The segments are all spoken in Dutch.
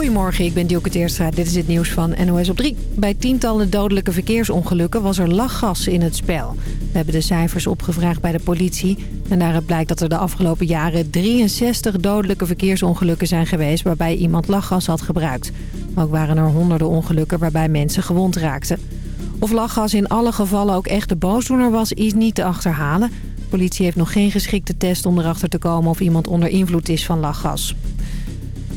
Goedemorgen, ik ben Dielke Teerstra. Dit is het nieuws van NOS op 3. Bij tientallen dodelijke verkeersongelukken was er lachgas in het spel. We hebben de cijfers opgevraagd bij de politie. En daaruit blijkt dat er de afgelopen jaren 63 dodelijke verkeersongelukken zijn geweest... waarbij iemand lachgas had gebruikt. Ook waren er honderden ongelukken waarbij mensen gewond raakten. Of lachgas in alle gevallen ook echt de boosdoener was, is niet te achterhalen. De politie heeft nog geen geschikte test om erachter te komen of iemand onder invloed is van lachgas.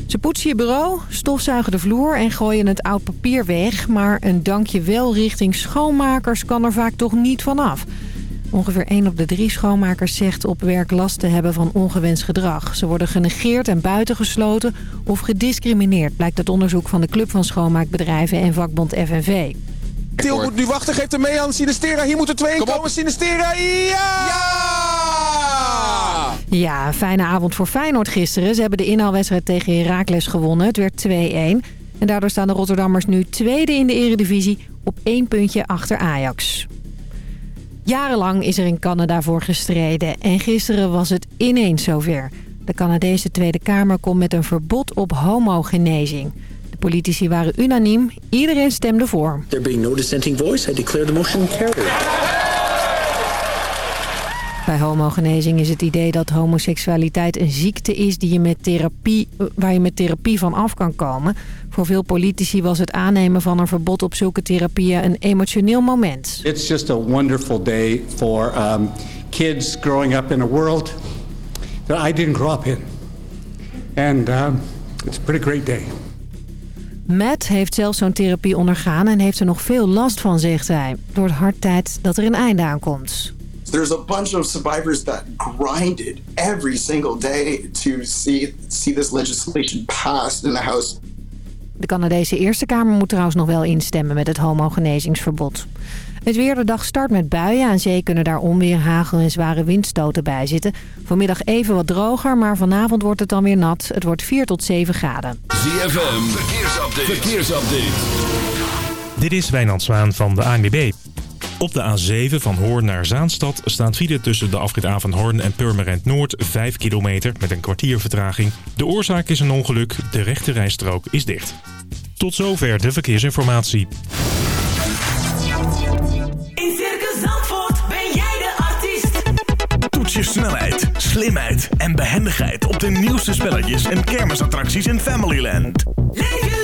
Ze poetsen je bureau, stofzuigen de vloer en gooien het oud papier weg. Maar een dankje wel richting schoonmakers kan er vaak toch niet vanaf. Ongeveer 1 op de 3 schoonmakers zegt op werk last te hebben van ongewenst gedrag. Ze worden genegeerd en buitengesloten of gediscrimineerd... blijkt uit onderzoek van de Club van Schoonmaakbedrijven en vakbond FNV. Til moet nu wachten, geeft hem mee aan Sinistera. Hier moeten twee in komen. Sinistera, ja! Ja, een fijne avond voor Feyenoord gisteren. Ze hebben de inhaalwedstrijd tegen Heracles gewonnen. Het werd 2-1. En daardoor staan de Rotterdammers nu tweede in de eredivisie op één puntje achter Ajax. Jarenlang is er in Canada voor gestreden en gisteren was het ineens zover. De Canadese Tweede Kamer komt met een verbod op homogenezing. De politici waren unaniem, iedereen stemde voor. There being no dissenting voice, I declare the motion carried. Bij homogenezing is het idee dat homoseksualiteit een ziekte is die je met therapie, waar je met therapie van af kan komen. Voor veel politici was het aannemen van een verbod op zulke therapieën een emotioneel moment. It's just a wonderful day for um, kids growing up in a world that I didn't grow up in. And um, it's a pretty great day. Matt heeft zelf zo'n therapie ondergaan en heeft er nog veel last van, zegt hij. Door het hard tijd dat er een einde aankomt. There's a bunch of survivors that grinded every single day to see, see this legislation passed in the House. De Canadese Eerste Kamer moet trouwens nog wel instemmen met het homogenezingsverbod. Het weer de dag start met buien. Aan zee kunnen daar onweer, hagel en zware windstoten bij zitten. Vanmiddag even wat droger, maar vanavond wordt het dan weer nat. Het wordt 4 tot 7 graden. ZFM, verkeersupdate. verkeersupdate. Dit is Wijnand Zwaan van de ANWB. Op de A7 van Hoorn naar Zaanstad staat file tussen de afrit A van Hoorn en Purmerend Noord 5 kilometer met een kwartier vertraging. De oorzaak is een ongeluk, de rechte rijstrook is dicht. Tot zover de verkeersinformatie. In Circus Zandvoort ben jij de artiest. Toets je snelheid, slimheid en behendigheid op de nieuwste spelletjes en kermisattracties in Familyland. Leef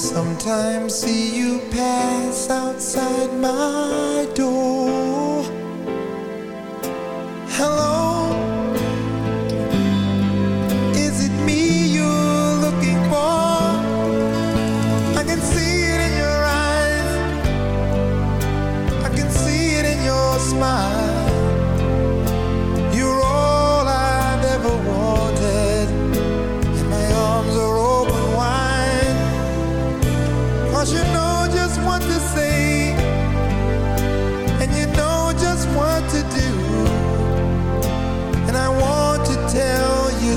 sometimes see you pass outside my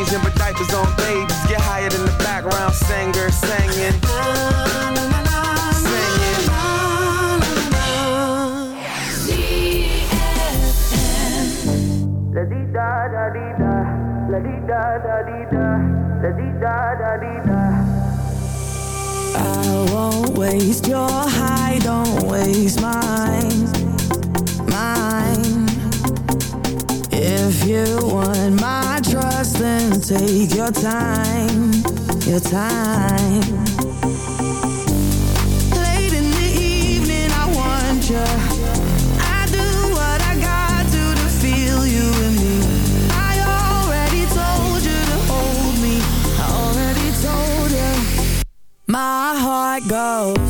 changing, but diapers on babies. Get hired in the background, singer singing. Da da da, da da da, da da da. I won't waste your high, don't waste mine, mine. If you want then take your time, your time. Late in the evening, I want you. I do what I got to to feel you in me. I already told you to hold me. I already told you. My heart goes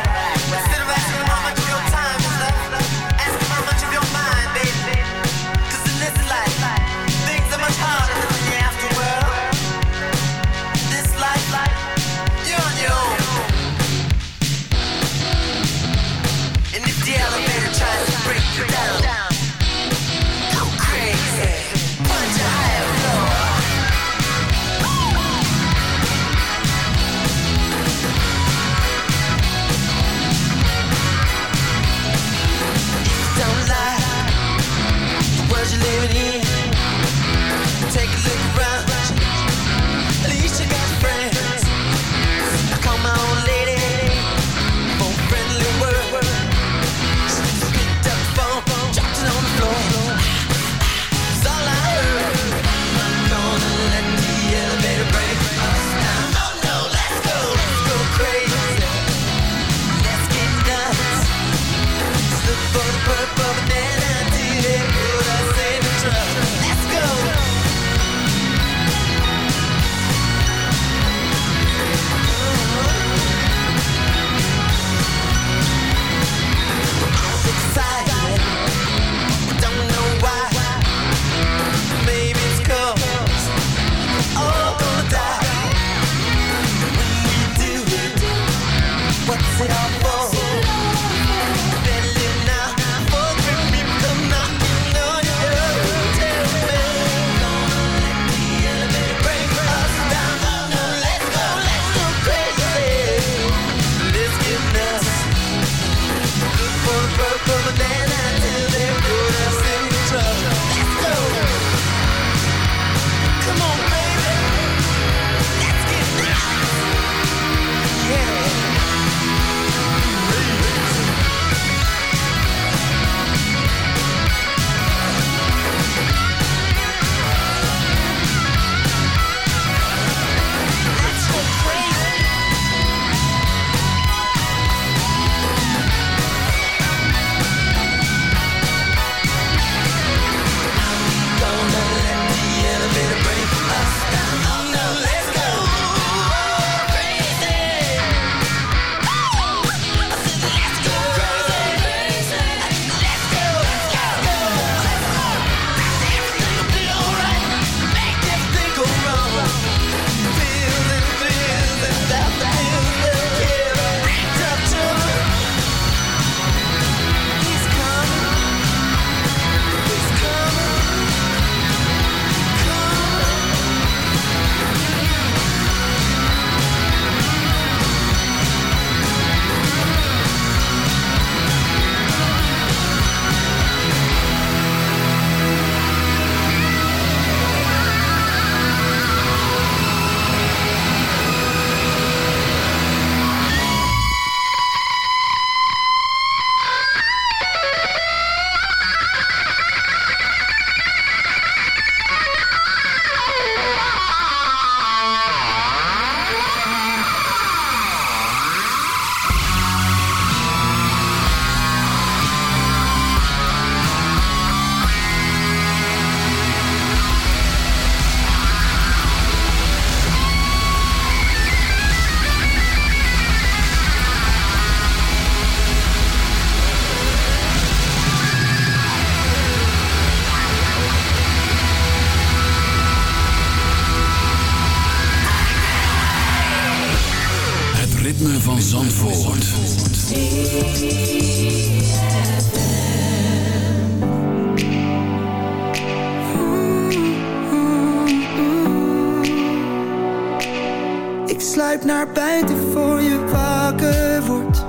naar buiten voor je wakker wordt.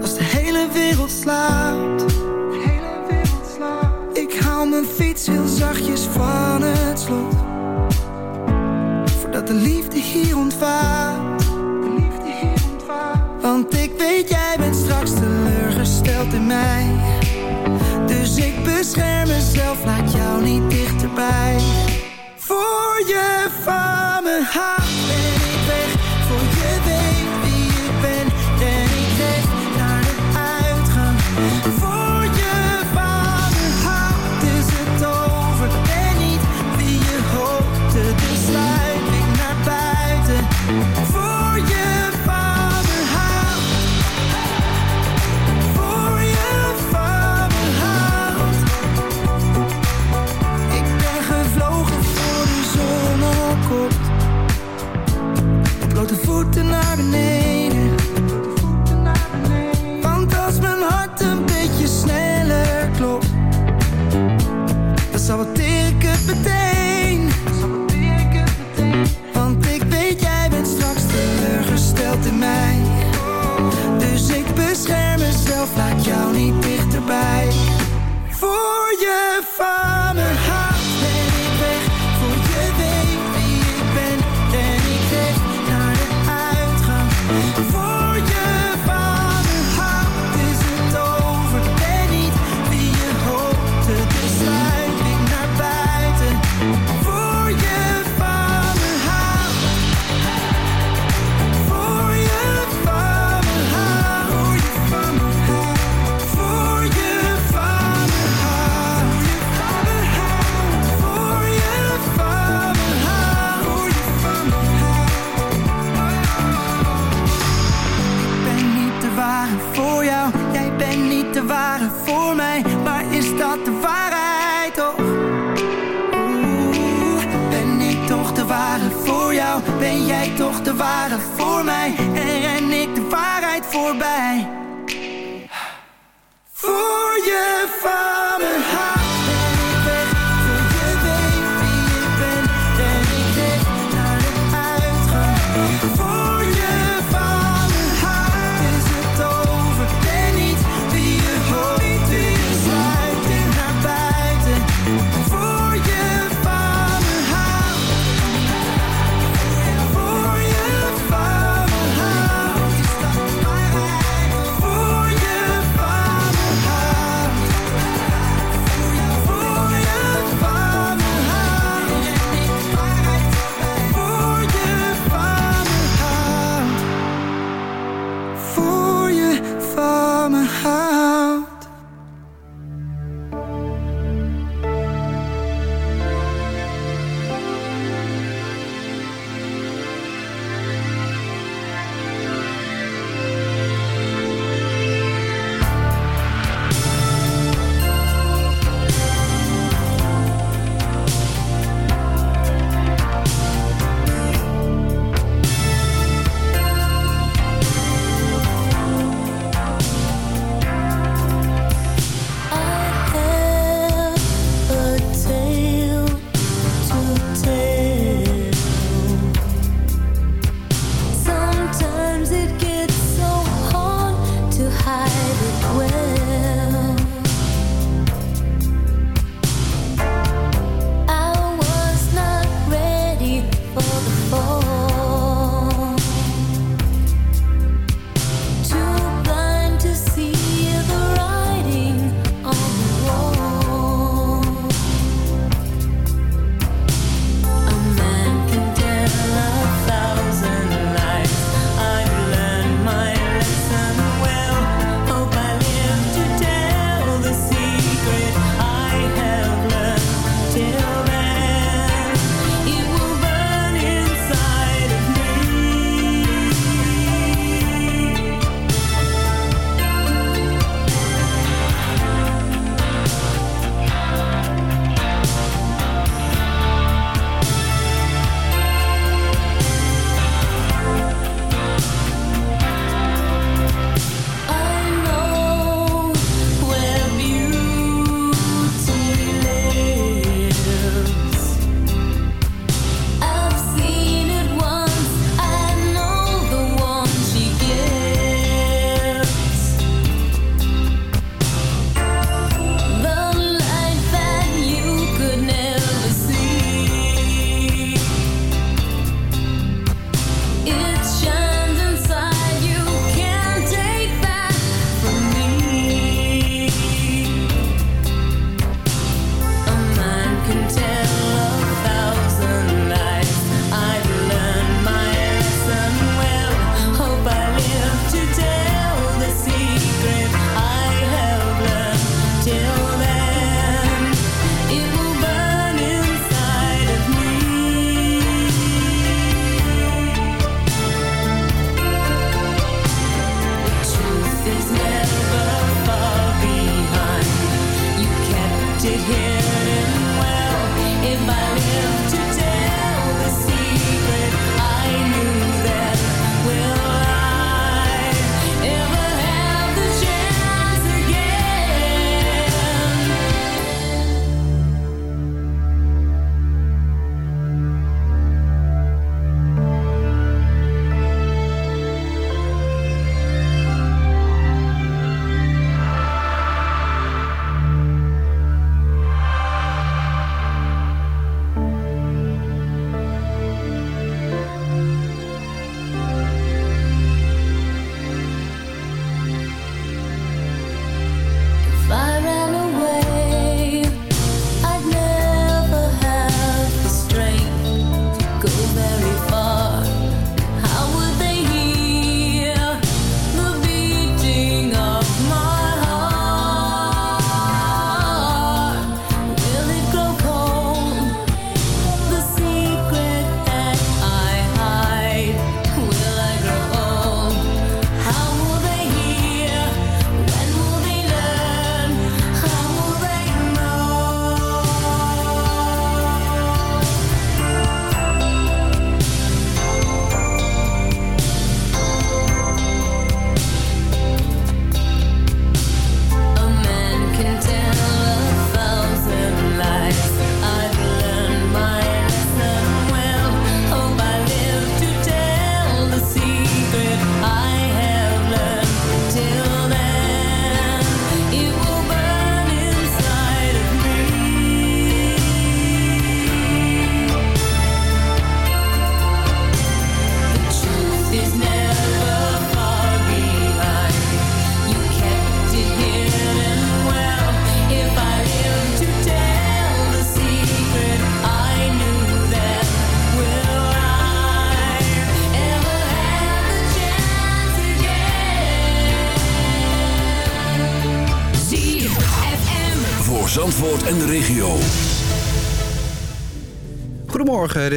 Als de hele wereld slaapt. De hele wereld slaapt. Ik haal mijn fiets heel zachtjes van het slot. Voordat de liefde hier ontwaakt. De liefde hier ontvaart. Want ik weet jij bent straks teleurgesteld in mij. Dus ik bescherm mezelf, laat jou niet dichterbij. Voor je vader. even happen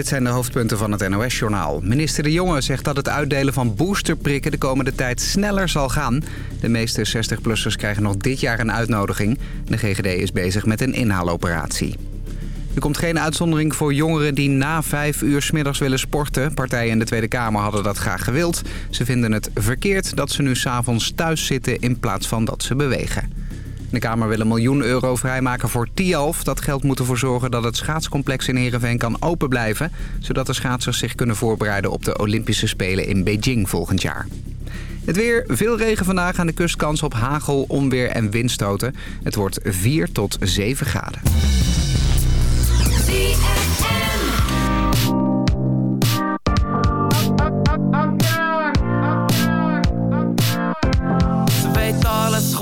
dit zijn de hoofdpunten van het NOS-journaal. Minister De Jonge zegt dat het uitdelen van boosterprikken de komende tijd sneller zal gaan. De meeste 60-plussers krijgen nog dit jaar een uitnodiging. De GGD is bezig met een inhaaloperatie. Er komt geen uitzondering voor jongeren die na vijf uur 's middags willen sporten. Partijen in de Tweede Kamer hadden dat graag gewild. Ze vinden het verkeerd dat ze nu s'avonds thuis zitten in plaats van dat ze bewegen. De Kamer wil een miljoen euro vrijmaken voor Tialf. Dat geld moet ervoor zorgen dat het schaatscomplex in Heerenveen kan open blijven... zodat de schaatsers zich kunnen voorbereiden op de Olympische Spelen in Beijing volgend jaar. Het weer, veel regen vandaag aan de kust kans op hagel, onweer en windstoten. Het wordt 4 tot 7 graden.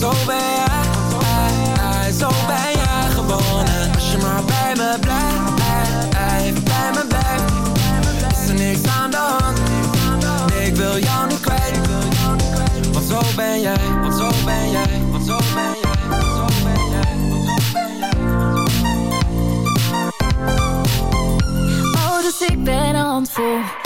Zo ben jij. Zo ben jij gewoon. En als je maar bij me blijft. ai, bij me blijft. Is er niks aan de hand. Ik wil jou niet kwijt. Want zo ben jij. Want zo ben jij. Want zo ben jij. Want zo ben jij. Oh, dus ik ben een handvol.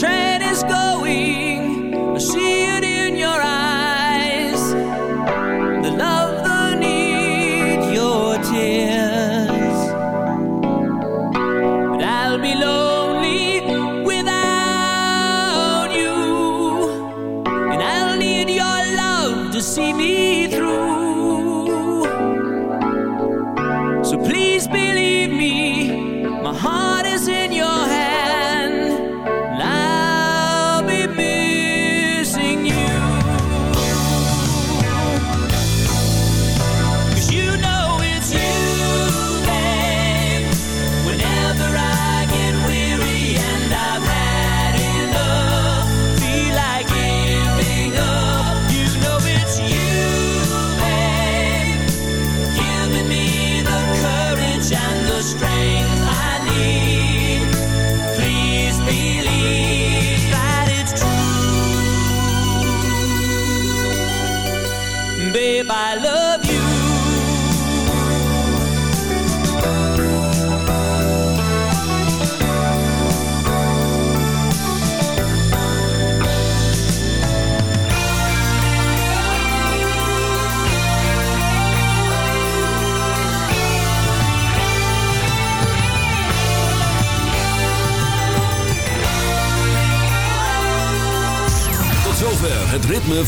Train is going.